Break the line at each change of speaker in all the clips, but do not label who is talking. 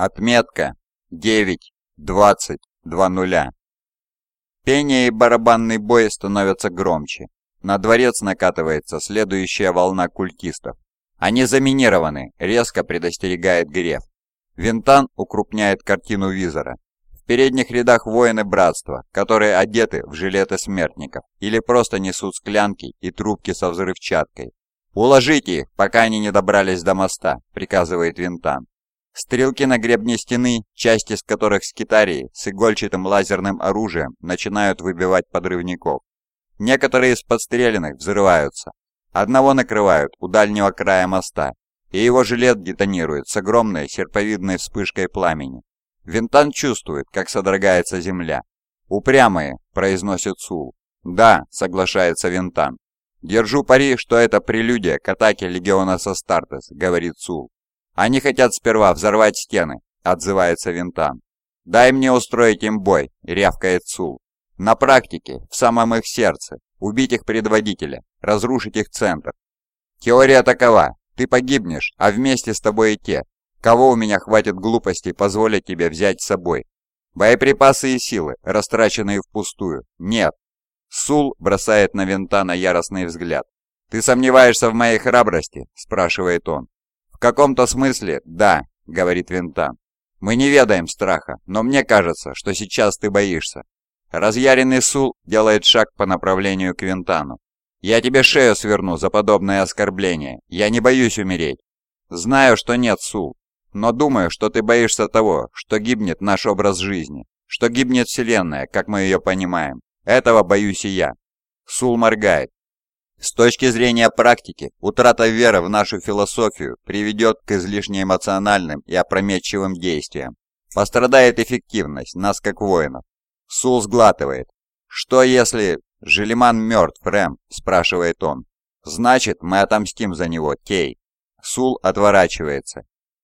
Отметка 9.20.20. Пение и барабанный бой становятся громче. На дворец накатывается следующая волна культистов. Они заминированы, резко предостерегает Греф. Винтан укрупняет картину визора. В передних рядах воины братства, которые одеты в жилеты смертников или просто несут склянки и трубки со взрывчаткой. «Уложите их, пока они не добрались до моста», — приказывает Винтан. Стрелки на гребне стены, части из которых скитарии с игольчатым лазерным оружием начинают выбивать подрывников. Некоторые из подстреленных взрываются. Одного накрывают у дальнего края моста, и его жилет детонирует с огромной серповидной вспышкой пламени. Винтан чувствует, как содрогается земля. «Упрямые», — произносит Сул. «Да», — соглашается Винтан. «Держу пари, что это прелюдия к атаке легиона Састартес», — говорит Сул. «Они хотят сперва взорвать стены», — отзывается Винтан. «Дай мне устроить им бой», — рявкает Сул. «На практике, в самом их сердце, убить их предводителя, разрушить их центр. Теория такова, ты погибнешь, а вместе с тобой и те, кого у меня хватит глупости позволить тебе взять с собой. Боеприпасы и силы, растраченные впустую, нет». Сул бросает на Винтана яростный взгляд. «Ты сомневаешься в моей храбрости?» – спрашивает он. «В каком-то смысле, да», — говорит Винтан. «Мы не ведаем страха, но мне кажется, что сейчас ты боишься». Разъяренный Сул делает шаг по направлению к Винтану. «Я тебе шею сверну за подобное оскорбление. Я не боюсь умереть». «Знаю, что нет, Сул, но думаю, что ты боишься того, что гибнет наш образ жизни, что гибнет Вселенная, как мы ее понимаем. Этого боюсь и я». Сул моргает. С точки зрения практики, утрата веры в нашу философию приведет к излишне эмоциональным и опрометчивым действиям. Пострадает эффективность нас как воинов. Сул сглатывает. «Что если...» «Желеман мертв, Рэм?» – спрашивает он. «Значит, мы отомстим за него, Кей». Сул отворачивается.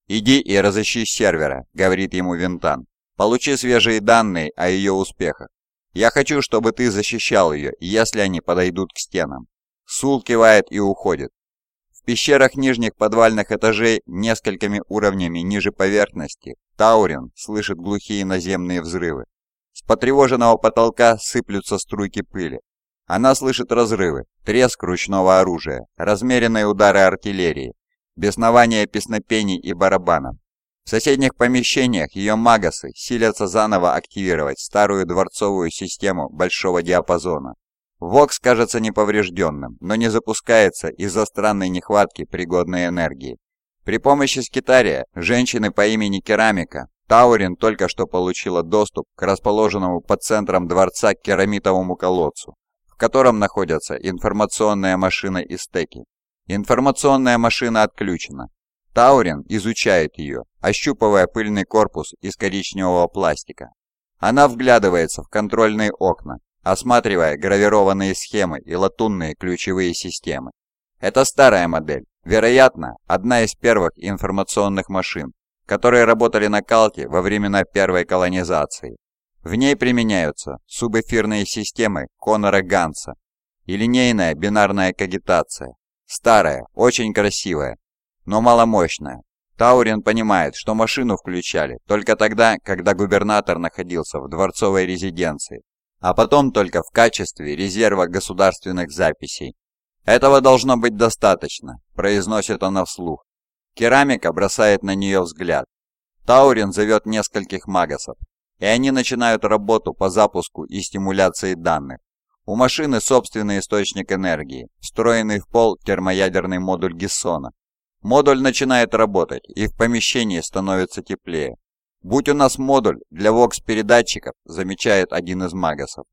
«Иди и разыщи сервера», – говорит ему Винтан. «Получи свежие данные о ее успехах. Я хочу, чтобы ты защищал ее, если они подойдут к стенам». Сул кивает и уходит. В пещерах нижних подвальных этажей, несколькими уровнями ниже поверхности, Таурин слышит глухие наземные взрывы. С потревоженного потолка сыплются струйки пыли. Она слышит разрывы, треск ручного оружия, размеренные удары артиллерии, беснование песнопений и барабанов. В соседних помещениях ее магасы силятся заново активировать старую дворцовую систему большого диапазона. Вокс кажется неповрежденным, но не запускается из-за странной нехватки пригодной энергии. При помощи скитария, женщины по имени Керамика, Таурин только что получила доступ к расположенному под центром дворца керамитовому колодцу, в котором находятся информационная машина и стеки. Информационная машина отключена. Таурин изучает ее, ощупывая пыльный корпус из коричневого пластика. Она вглядывается в контрольные окна, осматривая гравированные схемы и латунные ключевые системы. Это старая модель, вероятно, одна из первых информационных машин, которые работали на Калке во времена первой колонизации. В ней применяются субэфирные системы Конора Ганса и линейная бинарная кагитация. Старая, очень красивая, но маломощная. Таурин понимает, что машину включали только тогда, когда губернатор находился в дворцовой резиденции а потом только в качестве резерва государственных записей. «Этого должно быть достаточно», – произносит она вслух. Керамика бросает на нее взгляд. Таурин зовет нескольких магасов, и они начинают работу по запуску и стимуляции данных. У машины собственный источник энергии, встроенный в пол термоядерный модуль Гессона. Модуль начинает работать, и в помещении становится теплее. «Будь у нас модуль для ВОКС-передатчиков», замечает один из магасов.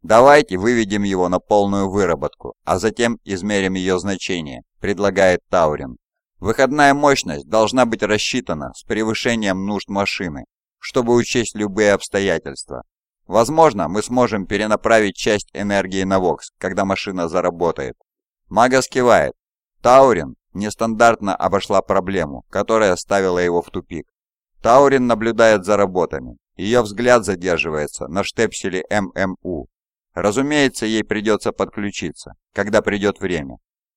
«Давайте выведем его на полную выработку, а затем измерим ее значение», предлагает Таурин. Выходная мощность должна быть рассчитана с превышением нужд машины, чтобы учесть любые обстоятельства. Возможно, мы сможем перенаправить часть энергии на ВОКС, когда машина заработает. Магас кивает. Таурин нестандартно обошла проблему, которая ставила его в тупик. Таурин наблюдает за работами. Ее взгляд задерживается на штепселе ММУ. Разумеется, ей придется подключиться, когда придет время.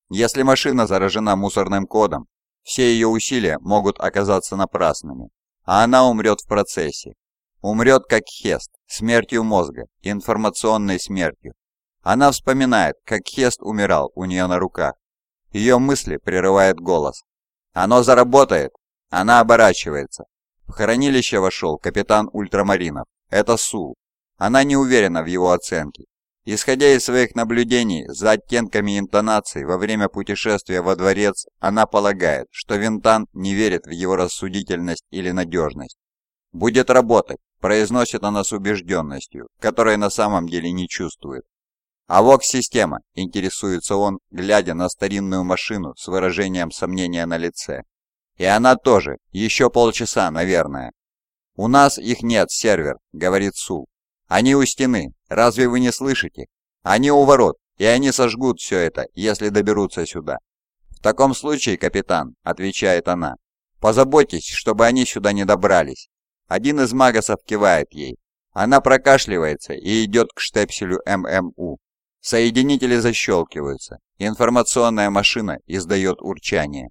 Если машина заражена мусорным кодом, все ее усилия могут оказаться напрасными. а она умрет в процессе. Умрет как Хест, смертью мозга, информационной смертью. Она вспоминает, как Хест умирал у нее на руках. Ее мысли прерывает голос. «Оно заработает!» Она оборачивается. В хранилище вошел капитан ультрамаринов. Это Сул. Она не уверена в его оценке. Исходя из своих наблюдений за оттенками интонаций во время путешествия во дворец, она полагает, что Винтан не верит в его рассудительность или надежность. «Будет работать», – произносит она с убежденностью, которой на самом деле не чувствует. «А ВОКС-система», – интересуется он, глядя на старинную машину с выражением сомнения на лице. «И она тоже, еще полчаса, наверное». «У нас их нет, сервер», — говорит Сул. «Они у стены, разве вы не слышите? Они у ворот, и они сожгут все это, если доберутся сюда». «В таком случае, капитан», — отвечает она, — «позаботьтесь, чтобы они сюда не добрались». Один из магасов кивает ей. Она прокашливается и идет к штепселю ММУ. Соединители защелкиваются. Информационная машина издает урчание.